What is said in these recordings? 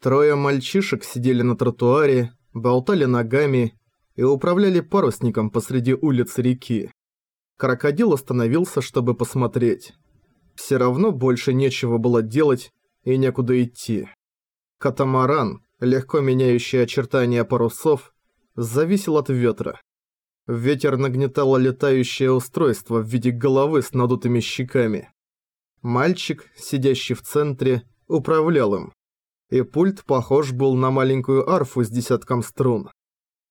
Трое мальчишек сидели на тротуаре, болтали ногами и управляли парусником посреди улицы реки. Крокодил остановился, чтобы посмотреть. Все равно больше нечего было делать и некуда идти. Катамаран, легко меняющий очертания парусов, зависел от ветра. Ветер нагнетало летающее устройство в виде головы с надутыми щеками. Мальчик, сидящий в центре, управлял им. И пульт похож был на маленькую арфу с десятком струн.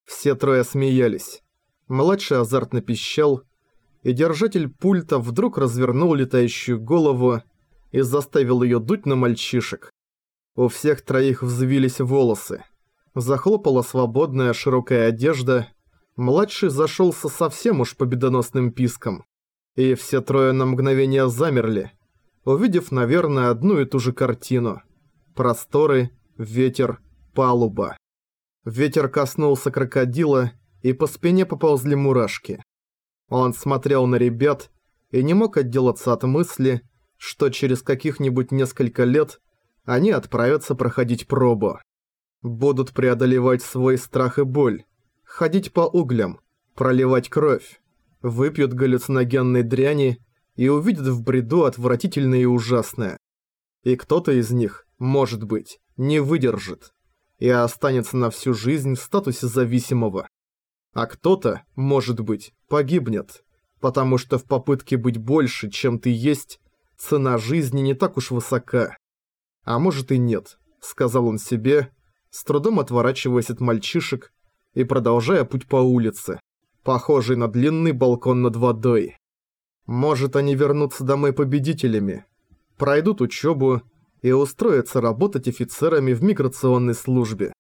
Все трое смеялись. Младший азартно пищал, и держатель пульта вдруг развернул летающую голову и заставил ее дуть на мальчишек. У всех троих взвились волосы. Захлопала свободная широкая одежда. Младший зашелся совсем уж победоносным писком. И все трое на мгновение замерли, увидев, наверное, одну и ту же картину. Просторы, ветер, палуба. Ветер коснулся крокодила, и по спине поползли мурашки. Он смотрел на ребят и не мог отделаться от мысли, что через каких-нибудь несколько лет они отправятся проходить пробу. Будут преодолевать свой страх и боль, ходить по углям, проливать кровь, выпьют галлюциногенной дряни и увидят в бреду отвратительное и ужасное. И кто-то из них, может быть, не выдержит и останется на всю жизнь в статусе зависимого. А кто-то, может быть, погибнет, потому что в попытке быть больше, чем ты есть, цена жизни не так уж высока. А может и нет, сказал он себе, с трудом отворачиваясь от мальчишек и продолжая путь по улице, похожий на длинный балкон над водой. Может они вернутся домой победителями, пройдут учебу и устроятся работать офицерами в миграционной службе.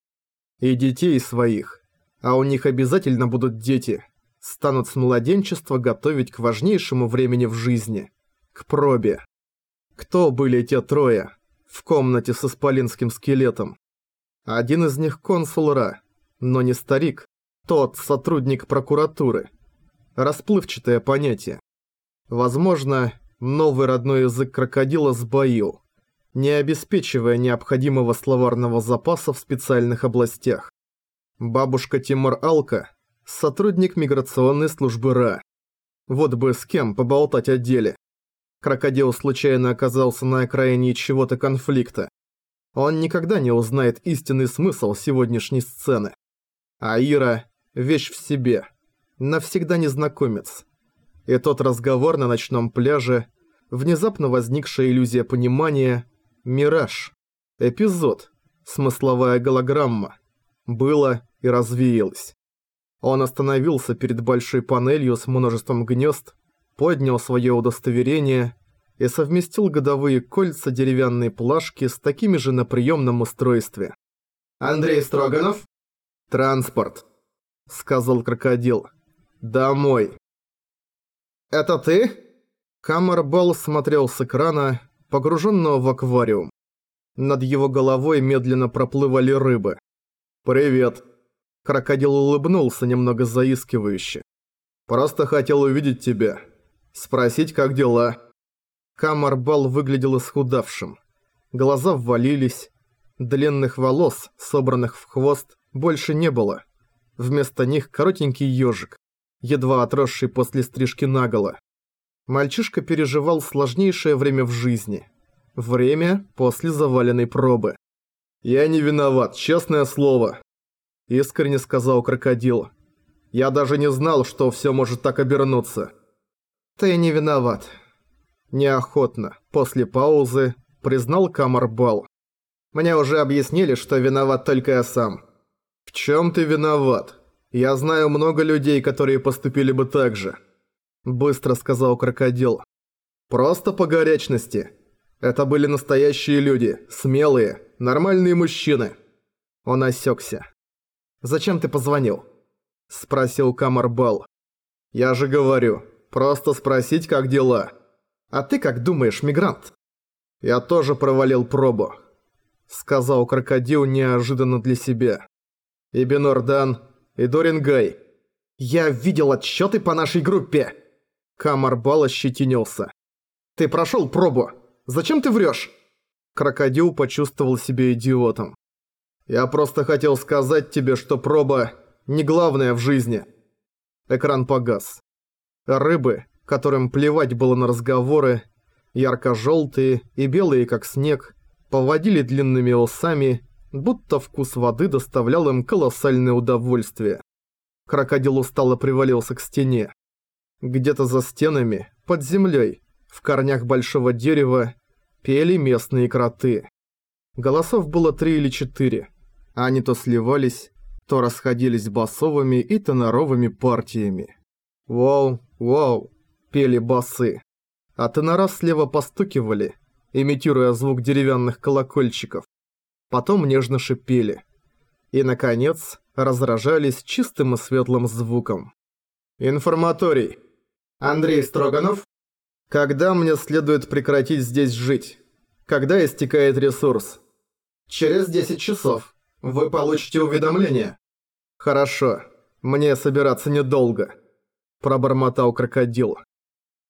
И детей своих, а у них обязательно будут дети, станут с младенчества готовить к важнейшему времени в жизни, к пробе. Кто были те трое в комнате с исполинским скелетом? Один из них консул Ра, но не старик, тот сотрудник прокуратуры. Расплывчатое понятие. Возможно, новый родной язык крокодила сбоил, не обеспечивая необходимого словарного запаса в специальных областях. Бабушка Тимур Алка – сотрудник миграционной службы РА. Вот бы с кем поболтать о деле. Крокодил случайно оказался на окраине чего-то конфликта. Он никогда не узнает истинный смысл сегодняшней сцены. А Ира – вещь в себе. Навсегда незнакомец. И тот разговор на ночном пляже, внезапно возникшая иллюзия понимания – мираж. Эпизод. Смысловая голограмма. Было и развеялась. Он остановился перед большой панелью с множеством гнезд, поднял свое удостоверение и совместил годовые кольца деревянной плашки с такими же на приемном устройстве. «Андрей Строганов?» «Транспорт», — сказал крокодил. «Домой». «Это ты?» Камарбал смотрел с экрана, погруженного в аквариум. Над его головой медленно проплывали рыбы. «Привет», Крокодил улыбнулся немного заискивающе. «Просто хотел увидеть тебя. Спросить, как дела?» Камарбал выглядел исхудавшим. Глаза ввалились. Длинных волос, собранных в хвост, больше не было. Вместо них коротенький ежик, едва отросший после стрижки наголо. Мальчишка переживал сложнейшее время в жизни. Время после заваленной пробы. «Я не виноват, честное слово», Искренне сказал крокодил. Я даже не знал, что все может так обернуться. Ты не виноват. Неохотно, после паузы, признал Камарбал. Мне уже объяснили, что виноват только я сам. В чем ты виноват? Я знаю много людей, которые поступили бы так же. Быстро сказал крокодил. Просто по горячности. Это были настоящие люди, смелые, нормальные мужчины. Он осекся. Зачем ты позвонил?» Спросил Камарбал. «Я же говорю, просто спросить, как дела. А ты как думаешь, мигрант?» «Я тоже провалил пробу», сказал крокодил неожиданно для себя. «И Бенордан, и Дорингай. Я видел отчеты по нашей группе!» Камарбал ощетинился. «Ты прошел пробу. Зачем ты врешь?» Крокодил почувствовал себя идиотом. Я просто хотел сказать тебе, что проба не главное в жизни. Экран погас. Рыбы, которым плевать было на разговоры, ярко-желтые и белые как снег, поводили длинными усами, будто вкус воды доставлял им колоссальное удовольствие. Крокодил устало привалился к стене. Где-то за стенами, под землей, в корнях большого дерева, пели местные кроты. Голосов было три или четыре. Они то сливались, то расходились басовыми и теноровыми партиями. «Воу, воу», – пели басы. А тенора слева постукивали, имитируя звук деревянных колокольчиков. Потом нежно шипели. И, наконец, разражались чистым и светлым звуком. «Информаторий. Андрей Строганов. Когда мне следует прекратить здесь жить? Когда истекает ресурс?» «Через 10 часов», вы получите уведомление. Хорошо. Мне собираться недолго. Пробормотал крокодил.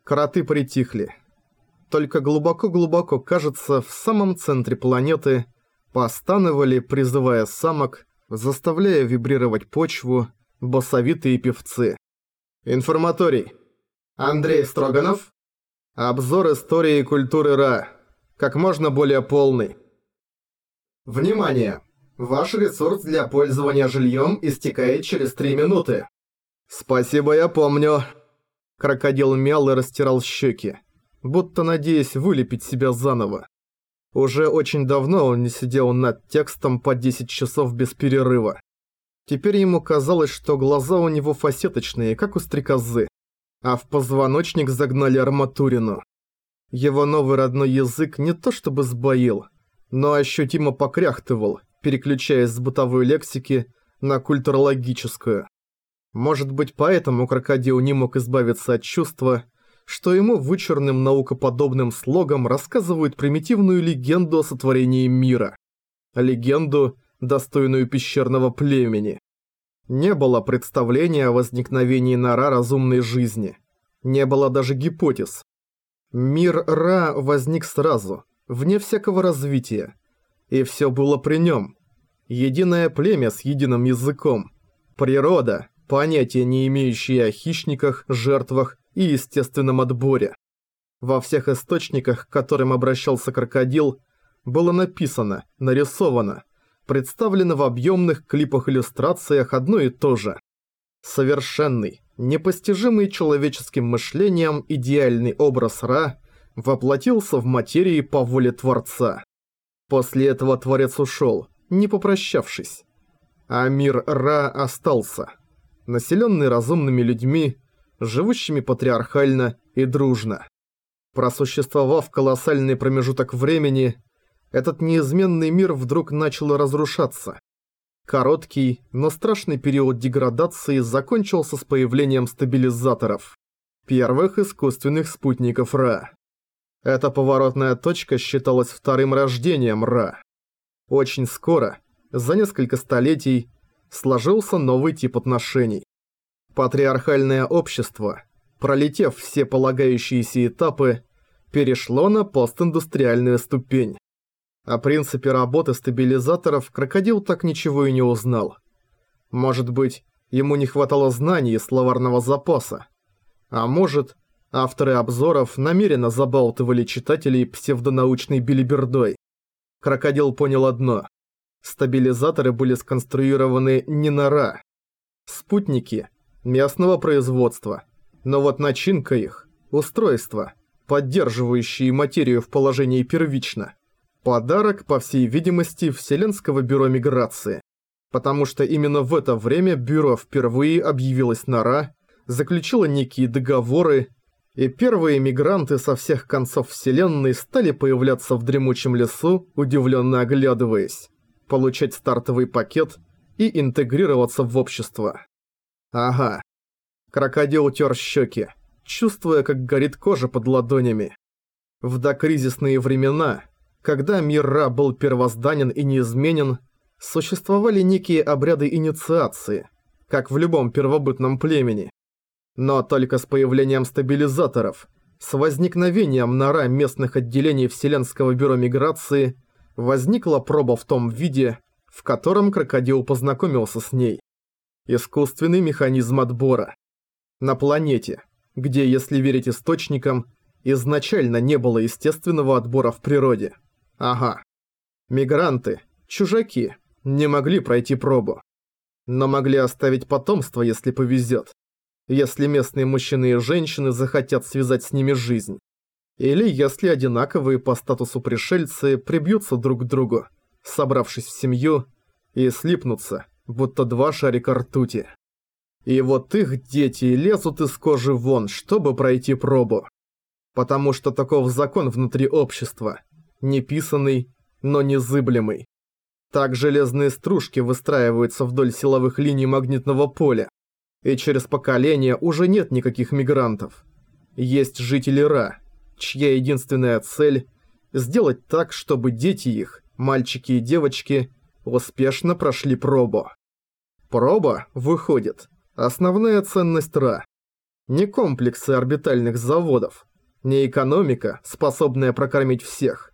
Кроты притихли. Только глубоко-глубоко, кажется, в самом центре планеты постановали, призывая самок, заставляя вибрировать почву, басовитые певцы. Информаторий. Андрей Строганов. Обзор истории и культуры Ра. Как можно более полный. Внимание! Ваш ресурс для пользования жильем истекает через 3 минуты. Спасибо, я помню. Крокодил мял и растирал щеки, будто надеясь вылепить себя заново. Уже очень давно он не сидел над текстом по 10 часов без перерыва. Теперь ему казалось, что глаза у него фасеточные, как у стрекозы, а в позвоночник загнали арматурину. Его новый родной язык не то чтобы сбоил, но ощутимо покряхтывал, переключаясь с бытовой лексики на культурологическую. Может быть, поэтому крокодил не мог избавиться от чувства, что ему вычурным наукоподобным слогом рассказывают примитивную легенду о сотворении мира. Легенду, достойную пещерного племени. Не было представления о возникновении нора разумной жизни. Не было даже гипотез. Мир Ра возник сразу, вне всякого развития, и все было при нем. Единое племя с единым языком. Природа, понятия не имеющие о хищниках, жертвах и естественном отборе. Во всех источниках, к которым обращался крокодил, было написано, нарисовано, представлено в объемных клипах-иллюстрациях одно и то же. Совершенный, непостижимый человеческим мышлением идеальный образ Ра воплотился в материи по воле Творца. После этого Творец ушел, не попрощавшись. А мир Ра остался, населенный разумными людьми, живущими патриархально и дружно. Просуществовав колоссальный промежуток времени, этот неизменный мир вдруг начал разрушаться. Короткий, но страшный период деградации закончился с появлением стабилизаторов, первых искусственных спутников Ра. Эта поворотная точка считалась вторым рождением Ра. Очень скоро, за несколько столетий, сложился новый тип отношений. Патриархальное общество, пролетев все полагающиеся этапы, перешло на постиндустриальную ступень. О принципе работы стабилизаторов крокодил так ничего и не узнал. Может быть, ему не хватало знаний и словарного запаса. А может, Авторы обзоров намеренно забалтывали читателей псевдонаучной билибердой. Крокодил понял одно. Стабилизаторы были сконструированы не на Ра. Спутники местного производства. Но вот начинка их, устройства, поддерживающие материю в положении первично. Подарок, по всей видимости, Вселенского бюро миграции. Потому что именно в это время бюро впервые объявилось на заключило некие договоры и первые мигранты со всех концов вселенной стали появляться в дремучем лесу, удивленно оглядываясь, получать стартовый пакет и интегрироваться в общество. Ага. Крокодил утер щеки, чувствуя, как горит кожа под ладонями. В докризисные времена, когда мир Ра был первозданен и неизменен, существовали некие обряды инициации, как в любом первобытном племени. Но только с появлением стабилизаторов, с возникновением нора местных отделений Вселенского бюро миграции, возникла проба в том виде, в котором крокодил познакомился с ней. Искусственный механизм отбора. На планете, где, если верить источникам, изначально не было естественного отбора в природе. Ага. Мигранты, чужаки, не могли пройти пробу. Но могли оставить потомство, если повезет. Если местные мужчины и женщины захотят связать с ними жизнь. Или если одинаковые по статусу пришельцы прибьются друг к другу, собравшись в семью, и слипнутся, будто два шарика ртути. И вот их дети лезут из кожи вон, чтобы пройти пробу. Потому что таков закон внутри общества. Неписанный, но незыблемый. Так железные стружки выстраиваются вдоль силовых линий магнитного поля. И через поколения уже нет никаких мигрантов. Есть жители Ра, чья единственная цель – сделать так, чтобы дети их, мальчики и девочки, успешно прошли пробу. Проба, выходит, основная ценность Ра. Не комплексы орбитальных заводов, не экономика, способная прокормить всех,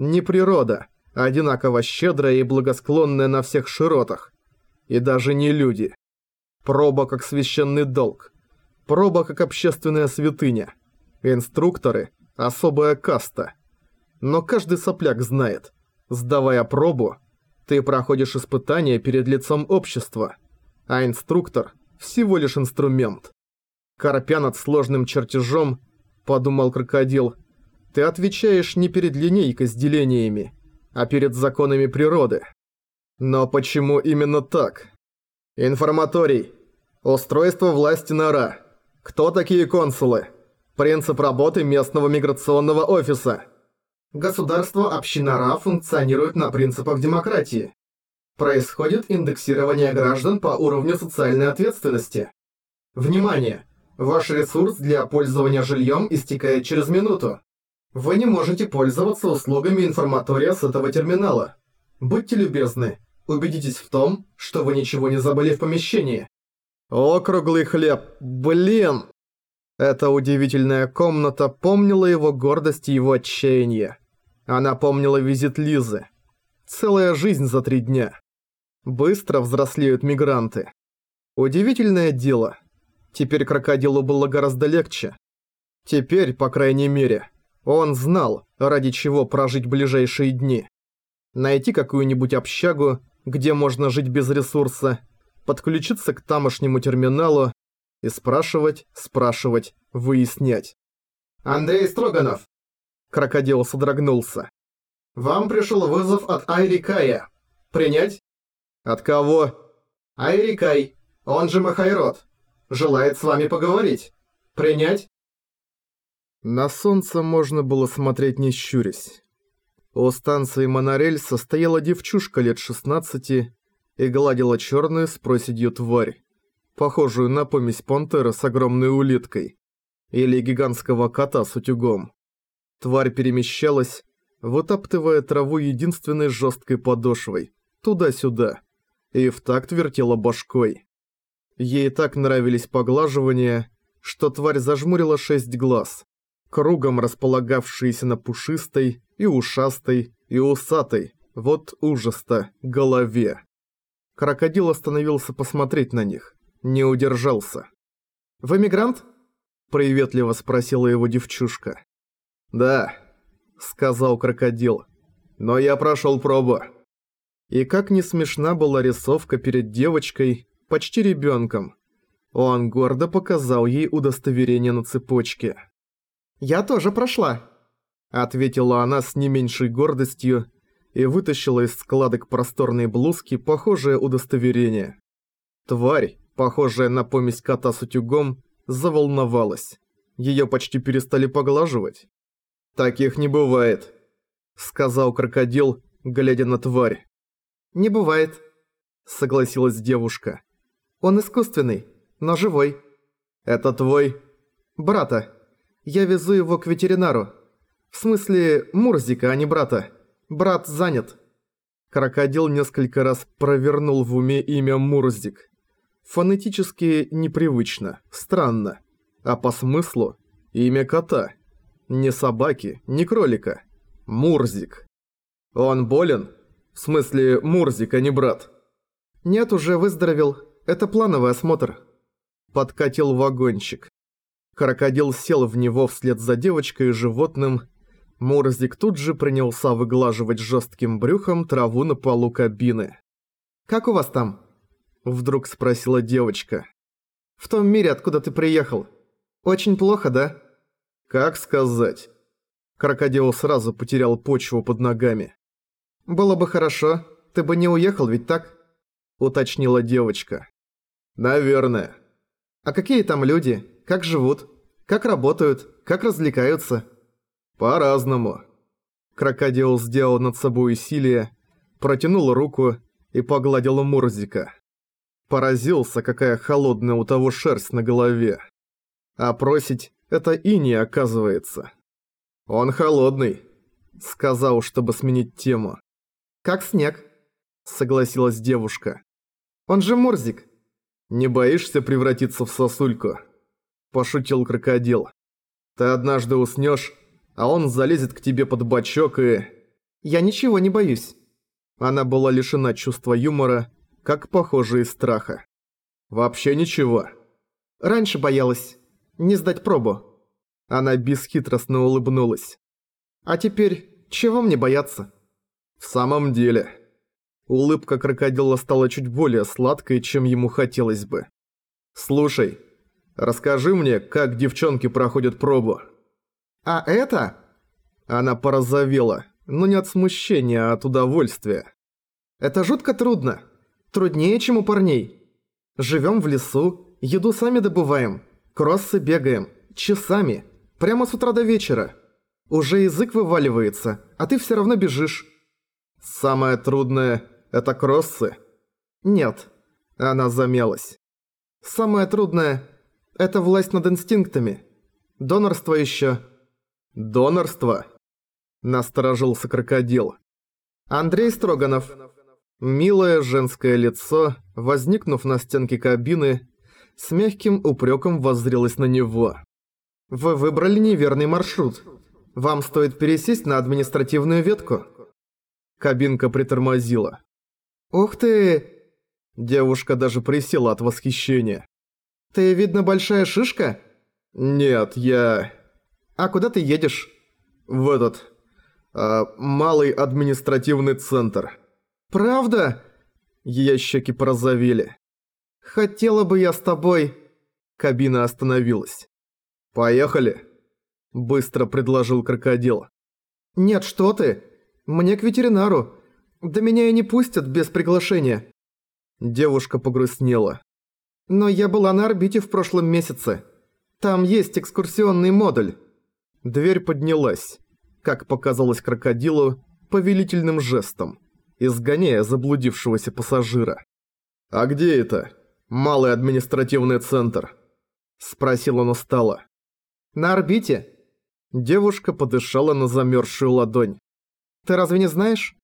не природа, одинаково щедрая и благосклонная на всех широтах, и даже не люди. Проба как священный долг, проба как общественная святыня, инструкторы – особая каста. Но каждый сопляк знает, сдавая пробу, ты проходишь испытания перед лицом общества, а инструктор – всего лишь инструмент. Корпя над сложным чертежом, подумал крокодил, ты отвечаешь не перед линейкой с делениями, а перед законами природы. Но почему именно так? Информаторий. Устройство власти Нара. Кто такие консулы? Принцип работы местного миграционного офиса. Государство община Ра функционирует на принципах демократии. Происходит индексирование граждан по уровню социальной ответственности. Внимание! Ваш ресурс для пользования жильем истекает через минуту. Вы не можете пользоваться услугами информатория с этого терминала. Будьте любезны, убедитесь в том, что вы ничего не забыли в помещении. О, круглый хлеб, блин! Эта удивительная комната помнила его гордость и его отчаяние. Она помнила визит Лизы. Целая жизнь за три дня. Быстро взрослеют мигранты. Удивительное дело. Теперь крокодилу было гораздо легче. Теперь, по крайней мере, он знал, ради чего прожить ближайшие дни. Найти какую-нибудь общагу, где можно жить без ресурса, подключиться к тамошнему терминалу и спрашивать, спрашивать, выяснять. «Андрей Строганов!» Крокодил содрогнулся. «Вам пришел вызов от Айри Кая. Принять?» «От кого?» «Айри Кай, он же Махайрод. Желает с вами поговорить. Принять?» На солнце можно было смотреть не щурясь. У станции монорельса стояла девчушка лет 16 и гладила черную с проседью тварь, похожую на помесь пантера с огромной улиткой или гигантского кота с утюгом. Тварь перемещалась, вытаптывая траву единственной жесткой подошвой, туда-сюда, и в такт вертела башкой. Ей так нравились поглаживания, что тварь зажмурила шесть глаз, кругом располагавшиеся на пушистой и ушастой и усатой, вот ужаста, голове. Крокодил остановился посмотреть на них, не удержался. «Вы мигрант?» – приветливо спросила его девчушка. «Да», – сказал крокодил, – «но я прошел пробу». И как не смешна была рисовка перед девочкой, почти ребенком, он гордо показал ей удостоверение на цепочке. «Я тоже прошла», — ответила она с не меньшей гордостью и вытащила из складок просторной блузки похожее удостоверение. Тварь, похожая на помесь кота с утюгом, заволновалась. Её почти перестали поглаживать. «Таких не бывает», — сказал крокодил, глядя на тварь. «Не бывает», — согласилась девушка. «Он искусственный, но живой». «Это твой?» «Брата», я везу его к ветеринару. В смысле, Мурзика, а не брата. Брат занят». Крокодил несколько раз провернул в уме имя Мурзик. Фонетически непривычно, странно. А по смыслу – имя кота. Не собаки, не кролика. Мурзик. Он болен? В смысле, Мурзик, а не брат. Нет, уже выздоровел. Это плановый осмотр. Подкатил вагончик. Крокодил сел в него вслед за девочкой и животным. Мурзик тут же принялся выглаживать жестким брюхом траву на полу кабины. «Как у вас там?» Вдруг спросила девочка. «В том мире, откуда ты приехал. Очень плохо, да?» «Как сказать?» Крокодил сразу потерял почву под ногами. «Было бы хорошо. Ты бы не уехал, ведь так?» Уточнила девочка. «Наверное». «А какие там люди? Как живут? Как работают? Как развлекаются?» «По-разному». Крокодил сделал над собой усилие, протянул руку и погладил Мурзика. Поразился, какая холодная у того шерсть на голове. А просить – это и не оказывается. «Он холодный», – сказал, чтобы сменить тему. «Как снег», – согласилась девушка. «Он же Мурзик». «Не боишься превратиться в сосульку?» – пошутил крокодил. «Ты однажды уснешь, а он залезет к тебе под бочок и...» «Я ничего не боюсь». Она была лишена чувства юмора, как похоже и страха. «Вообще ничего». «Раньше боялась. Не сдать пробу». Она бесхитростно улыбнулась. «А теперь, чего мне бояться?» «В самом деле...» Улыбка крокодила стала чуть более сладкой, чем ему хотелось бы. «Слушай, расскажи мне, как девчонки проходят пробу». «А это?» Она порозовела, но не от смущения, а от удовольствия. «Это жутко трудно. Труднее, чем у парней. Живем в лесу, еду сами добываем, кроссы бегаем, часами, прямо с утра до вечера. Уже язык вываливается, а ты все равно бежишь». «Самое трудное – это кроссы?» «Нет». Она замялась. «Самое трудное – это власть над инстинктами. Донорство еще. «Донорство?» – насторожился крокодил. «Андрей Строганов». Милое женское лицо, возникнув на стенке кабины, с мягким упреком воззрелось на него. «Вы выбрали неверный маршрут. Вам стоит пересесть на административную ветку». Кабинка притормозила. «Ух ты!» Девушка даже присела от восхищения. «Ты, видно, большая шишка?» «Нет, я...» «А куда ты едешь?» «В этот... Э, малый административный центр». «Правда?» Ее щеки порозовели. «Хотела бы я с тобой...» Кабина остановилась. «Поехали?» Быстро предложил крокодил. «Нет, что ты? Мне к ветеринару. Да меня и не пустят без приглашения». Девушка погрустнела. «Но я была на орбите в прошлом месяце. Там есть экскурсионный модуль». Дверь поднялась, как показалось крокодилу, повелительным жестом, изгоняя заблудившегося пассажира. «А где это? Малый административный центр?» Спросил он устало. «На орбите». Девушка подышала на замерзшую ладонь. «Ты разве не знаешь?